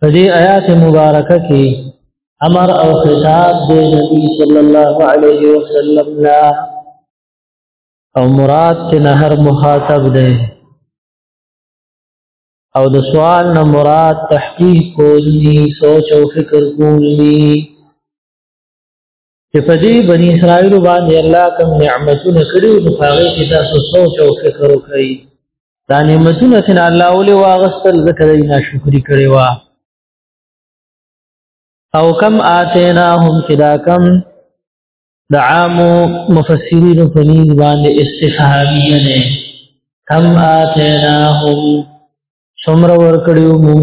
په دې آیات مبارکه کې امر او خطاب د نبی صلی الله علیه وسلم لا او مراد ته نه هر مخاطب دی او د سوال نه مراد تحقیق کولی سوچ او فکر کولی چې په دې بنی اسرائیل باندې الله کوم نعمتونه کړو نو هغه کې تاسو سوچ او فکر وکړئ دا نعمتونه چې الله ولې واغستل ذکر یې ناشکری کړی و او کم آتیناهم چې دا کم د عام مفسرین په نيز باندې استفهامیه نه کم آتیناهم څومره ورکړیو مونږ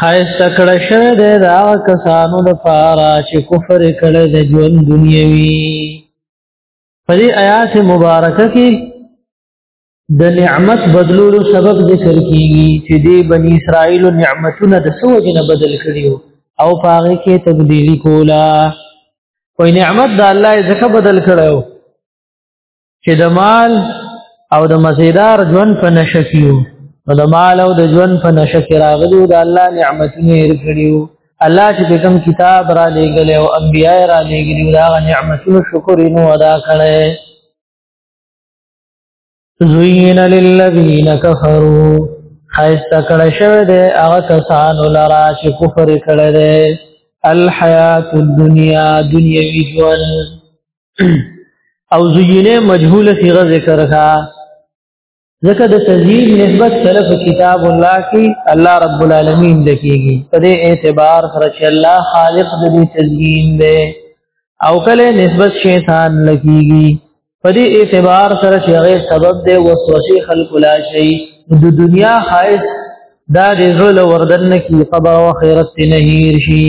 خایست کړه شوه د دا کسانو د پاره چې کفر کړه د ژوند دنیوي په دې آیات مبارکه کې د نعمت بدلولو سبب ذکر کیږي چې دې بنی اسرائیل نعمتونه د سو جنه بدل کړیو او پاره کې تبدیلی کولا کوئی نعمت د الله ځخه بدل کړو چې د مال او د مزیدار ژوند په نشه کیو نو د مال او د ژوند په نشه کې راغلو د الله نعمتونه یې کړیو الله چې کوم کتاب را لېګل او انبیا را لېګل دا غ نعمتونو شکر نو ادا کړي زوین للذین کفروا خیسته کړه شوی دی هغه کسانو لرا چې کفر کړی دی الحیات الدنیا دنیوی ژوند او زینه مجهوله صيغه ذکر کا ځکه د تزیین نسبت سلف کتاب الله کی الله رب العالمین دکیږي په دې اعتبار سره چې الله خالق د دې تزیین دی او کله نسبت شیطان لکیږي په دې اعتبار سره چې هغه سبب دی وسوسه خلق لا شي د دنیا خایس دا د زول وردن کی قبا او خیرت نه هیر شي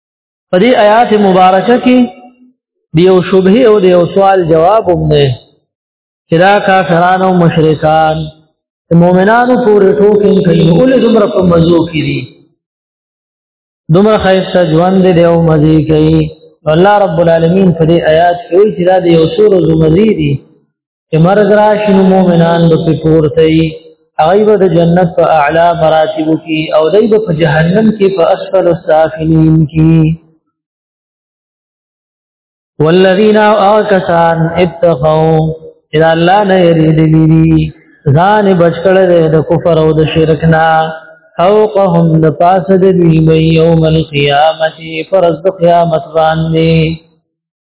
په دې آیات مبارکه کې دیو شبهه او دیو سوال جواب هم نه چې دا کافرانو مشرکان مؤمنانو پورې ټوکې کوي ولې دومره په مزو کې دي دومره خیسته ژوند دی او مزي کوي الله رب العالمین په دې آیات کې وایي چې دا د یو سور زمزي دي چې مرګ راشي نو مؤمنان به پورته وي هغه به د جنت په اعلی مراتب کې او دای به په جهنم کې په اسفل السافلین کې والذین آکسان ابتغوا اذا الله نه یرید لیدی ځان بچکړه د کفر او د شرک نه فوقهم د پاسه د دوی به یوم القیامت فرض د قیامت باندې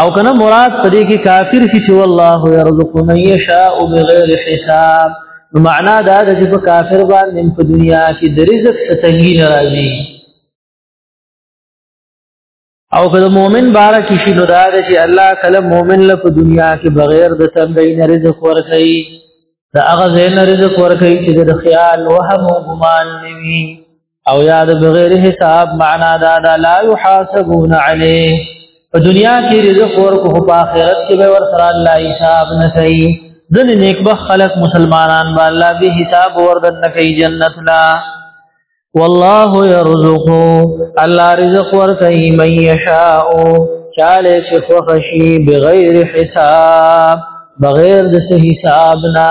او کنه مراد پدې کې کافر کی چې والله يرزق من يشاء بغیر حساب نو معنا دا ده چې په کافر باندې په دنیا کې د رزق ستنګي ناراضي او که د مؤمن بارا کې شي نو دا ده چې الله کله مؤمن له په دنیا کې بغیر د تنګي نه رزق ورکړي دا هغه زین رزق ورکړي چې د خیال وهم او ګمان نیوي او یاد بغیر حساب معنا دا دا لا يحاسبون عليه په دنیا کې رزق ورکو په آخرت کې به ور سره الله حساب نه کوي ځن نیک به خلق مسلمانان به الله به حساب وردن نه کوي جنت لا والله يرزق الله رزق ور کوي من يشاء چاله چې خوشي بغیر حساب بغیر د حساب نه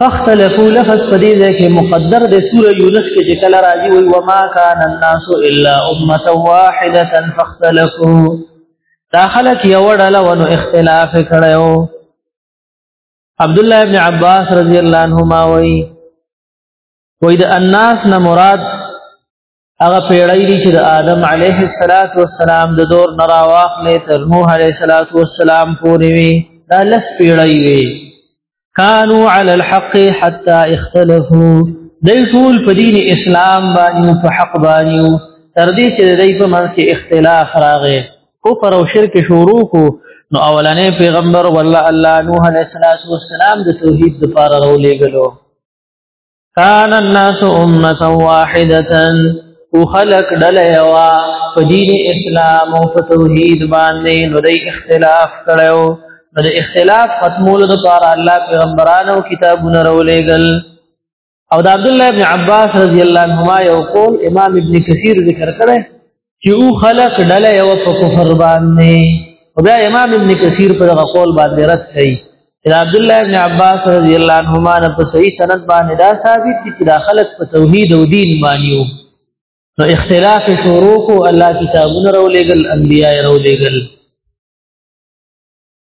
فاختلفوا لفظ په دې ځای کې مقدر د سوره یونس کې چې کله راځي وي وما كان الناس الا امه واحده فاختلفوا دا خلک یو ډله ونو اختلاف کړو عبد الله ابن عباس رضی الله عنهما وایي وای د الناس نه مراد هغه پیړۍ دي چې د آدم علیه السلام د دور نه راواخلې تر نوح علیه السلام پورې وي دا لس پیړۍ وي کانو علی الحق حتا اختلفو دی ټول په دین اسلام باندې په حق باندې تر دې چې دای په منځ کې اختلاف راغی کفر او شرک شروع کو نو اولنې پیغمبر والله الله نوح علیه السلام د توحید لپاره راولېګلو کان الناس امه واحده او خلق دل یوا په دین اسلام او په توحید باندې نو د اختلاف کړو نو د اختلاف ختمولو لپاره الله پیغمبرانو کتابونه راولېګل او د عبد الله ابن عباس رضی الله عنهما یو قول امام ابن کثیر ذکر کړي چې او خلق ډله یو په کفر باندې خدا امام ابن کثیر په دغه قول باندې رد کړي چې عبد الله ابن عباس رضی الله عنهما نه په صحیح سند باندې دا ثابت دي چې دا خلق په توحید او دین باندې وو نو اختلاف شروع کو الله کتابونه راولېګل انبیاء راولېګل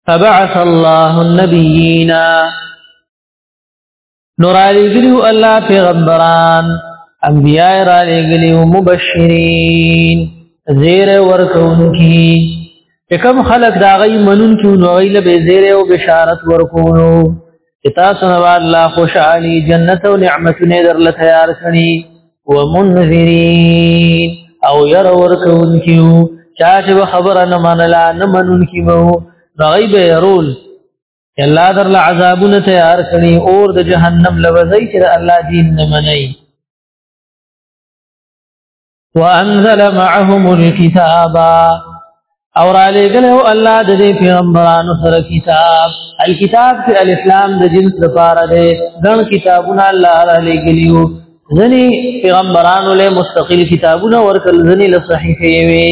فبعث الله النبیین نور علی ګلیو الله پیغمبران انبیاء را لګلیو مبشرین زیر ورکونکی کم خلق دا غي منون کیو نو غي له زیر او بشارت ورکونو کتا سنوا الله خوشالي جنت او نعمتونه در له تیار کړي ومنذرین او ير ورکونکیو چا چې خبره نه منلا نه منون کیو غي به رول الله در له عذابونه تیار کړي اور د جهنم لوځي چې الله دین نه مني وانزل معهم الكتاب اور علی گلو الله د دې پیغمبرانو سره کتاب الکتاب کې الاسلام د جنس لپاره دی ګڼ کتابونه الله علی گلیو ځنی پیغمبرانو له مستقل کتابونه ورکل ځنی له صحیفه وي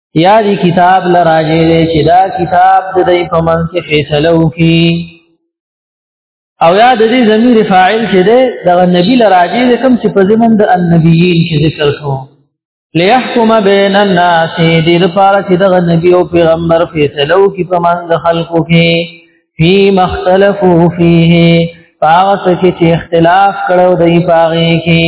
یا دی کتاب لراجه دی چې دا کتاب د دې په منځ کې فیصله وکړي او یا د دې ضمیر فاعل چې دی د نبی لراجه دی کوم چې په زمن د النبیین کې ذکر شو ليحكم بين الناس دې لپاره چې د نبی او پیغمبر فیصله وکړي په منځ خلکو کې فی مختلفو فیه پاغه چې اختلاف کړو دی پاغه کې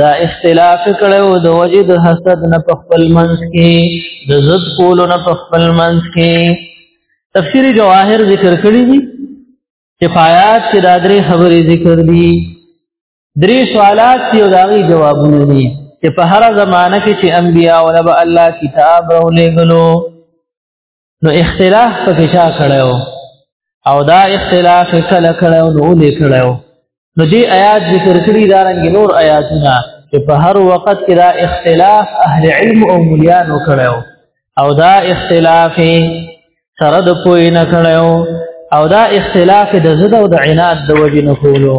دا اختلاف کړو د وجه د حسد نه په خپل منځ کې د زد کولو نه په خپل منځ کې تفسیر جواهر ذکر کړی دي چې پایات کې دا درې خبرې ذکر دي درې سوالات دي او داغي جوابونه دي چې په هر زمانه کې چې انبیا او نبی الله کتاب راولېګلو نو اختلاف پکې چا کړو او دا اختلاف کله کړو نو ولې کړو نو دې آیات ذکر کړی دا رنګ نور آیاتونه چې په هر وخت کې دا اختلاف اهل علم او مليانو کړو او دا اختلاف سره د پوی نه کړو او دا اختلاف د زده او د عناد د وجې نه کولو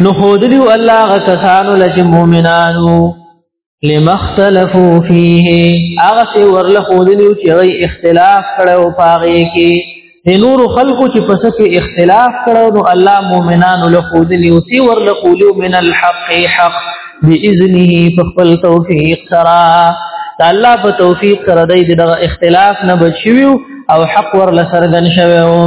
نو خودلیو الله غکسانو لچ مومنانو لمختلفو فيه هغه سی ورله خودلیو چې غي اختلاف کړو پاغي کې د نور خلقو چې پس کې اختلاف کړو نو الله مومنانو له خودلیو سی ورله خودلیو من الحق حق باذنه فخل توفيق سرا الله په توفيق سره دغه اختلاف نه بچیو او حق ورله سرګن شوو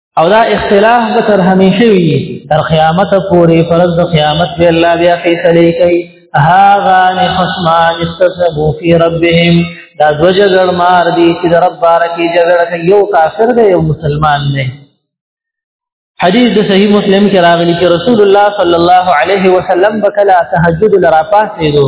او دا اختلاف به تر همیشه وي تر قیامت پورې فرض د قیامت به الله بیا فیصله کوي هاغان خصمان استسبو فی ربهم دا دو جګړ مار دي چې د رب بارکی جګړ کوي یو کافر دی یو مسلمان دی حدیث د صحیح مسلم کې راغلی چې رسول الله صلی الله علیه وسلم بکلا تهجد لرا پاسې دو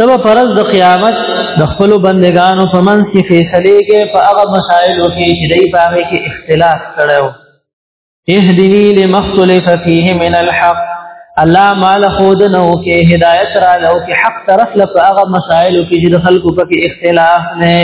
تب پرز د قیامت د خپل بندگانو په منځ کې فیصله کې په هغه مسائلو کې چې دای په هغه کې اختلاف کړو اهدنی لمختلف فيه من الحق الله مال خود نو کې هدایت را لو کې حق طرف له هغه مسائلو کې چې د خلکو په کې اختلاف نه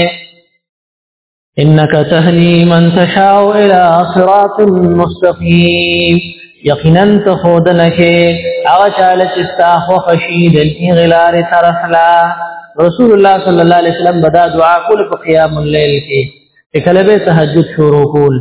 انك تهدي من تشاء الى صراط مستقيم یقینا ته خود لکه هغه چاله چې ستا خو خشید الاغلار ترسلا رسول الله صلی الله علیه وسلم بدا دعا کول په قیام الليل کې کله به تهجد شروع کول